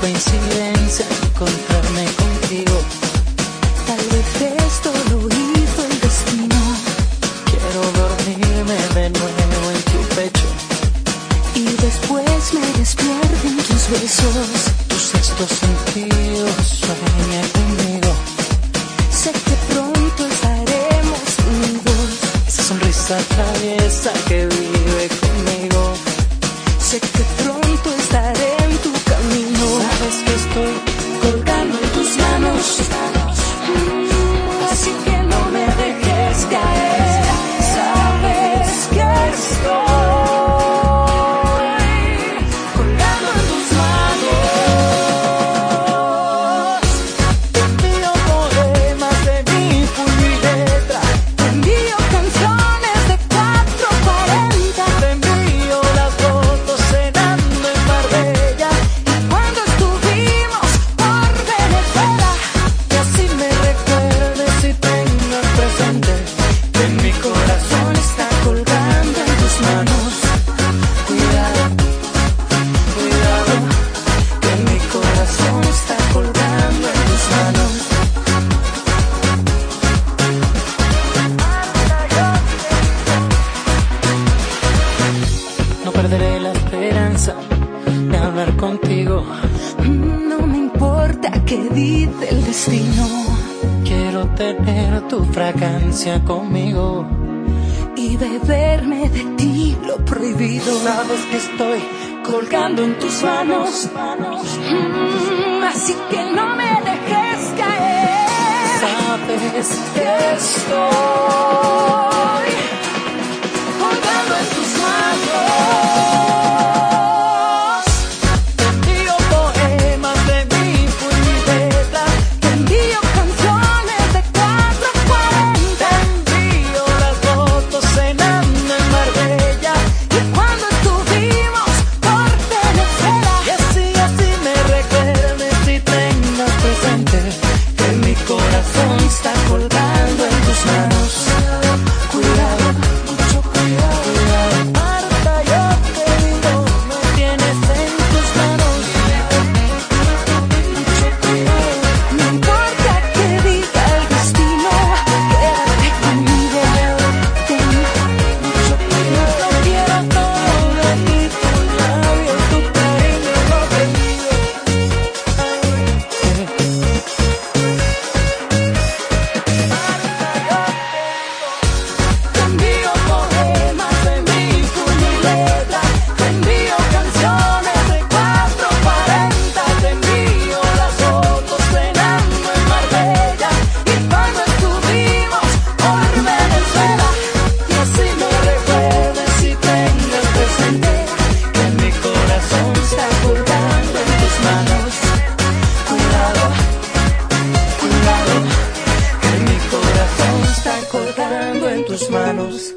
coincidencia encontrarme contigo. Tal vez esto lo hizo el destino. Quiero dormirme de nuevo en tu pecho. Y después me despierten tus besos. Tu sexto sentido sueña conmigo. Sé que pronto estaremos unidos. Esa sonrisa traviesa que vive conmigo. Sé que estoy de hablar contigo. No me importa qué dice el destino. Quiero tener tu fragancia conmigo. Y beberme de ti lo prohibido. Sabes que estoy colgando en tus manos. Mm, Así que no me dejes caer. Sabes Que estoy tus manos.